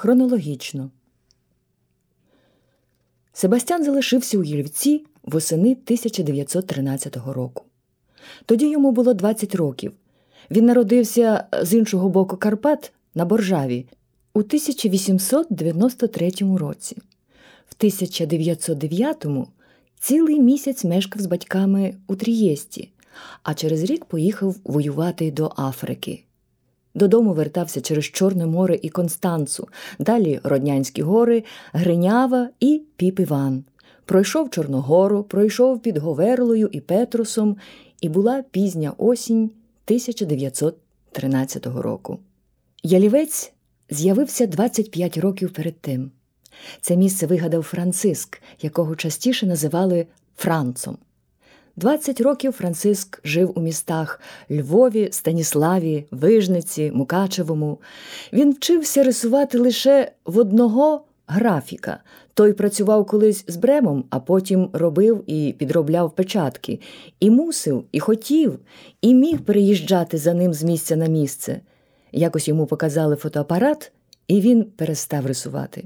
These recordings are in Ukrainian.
хронологічно. Себастьян залишився у Єльвці восени 1913 року. Тоді йому було 20 років. Він народився з іншого боку Карпат на Боржаві у 1893 році. В 1909-му цілий місяць мешкав з батьками у Трієсті, а через рік поїхав воювати до Африки. Додому вертався через Чорне море і Констанцу, далі Роднянські гори, Гринява і Піп Іван. Пройшов Чорногору, пройшов під Говерлою і Петрусом, і була пізня осінь 1913 року. Ялівець з'явився 25 років перед тим. Це місце вигадав Франциск, якого частіше називали Францом. 20 років Франциск жив у містах Львові, Станіславі, Вижниці, Мукачевому. Він вчився рисувати лише в одного графіка. Той працював колись з бремом, а потім робив і підробляв печатки, і мусив, і хотів, і міг переїжджати за ним з місця на місце. Якось йому показали фотоапарат, і він перестав рисувати.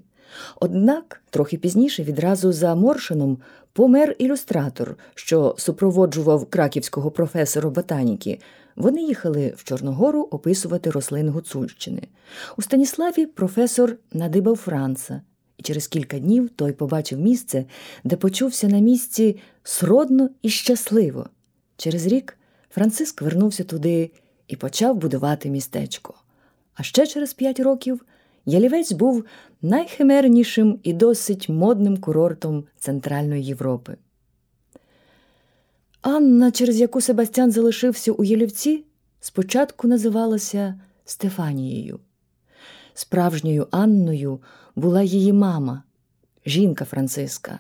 Однак трохи пізніше, відразу за Моршином, помер ілюстратор, що супроводжував краківського професора ботаніки. Вони їхали в Чорногору описувати рослини Гуцульщини. У Станіславі професор надибав Франца, і через кілька днів той побачив місце, де почувся на місці сродно і щасливо. Через рік Франциск вернувся туди і почав будувати містечко. А ще через п'ять років Ялівець був найхимернішим і досить модним курортом Центральної Європи. Анна, через яку Себастьян залишився у Єлівці, спочатку називалася Стефанією. Справжньою Анною була її мама, жінка Франциска.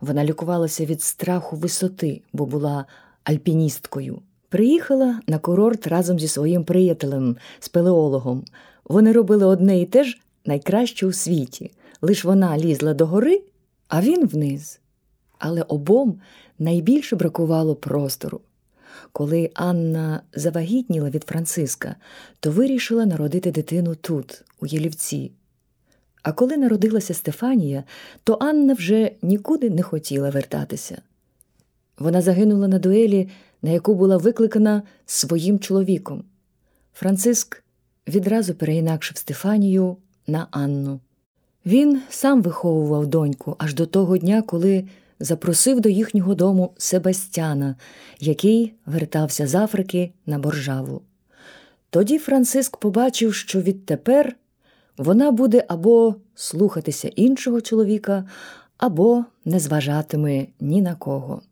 Вона лікувалася від страху висоти, бо була альпіністкою. Приїхала на курорт разом зі своїм приятелем, спелеологом. Вони робили одне і те ж найкраще у світі. Лиш вона лізла до гори, а він вниз. Але обом найбільше бракувало простору. Коли Анна завагітніла від Франциска, то вирішила народити дитину тут, у Єлівці. А коли народилася Стефанія, то Анна вже нікуди не хотіла вертатися. Вона загинула на дуелі, на яку була викликана своїм чоловіком. Франциск відразу переінакшив Стефанію на Анну. Він сам виховував доньку аж до того дня, коли запросив до їхнього дому Себастьяна, який вертався з Африки на боржаву. Тоді Франциск побачив, що відтепер вона буде або слухатися іншого чоловіка, або не зважатиме ні на кого.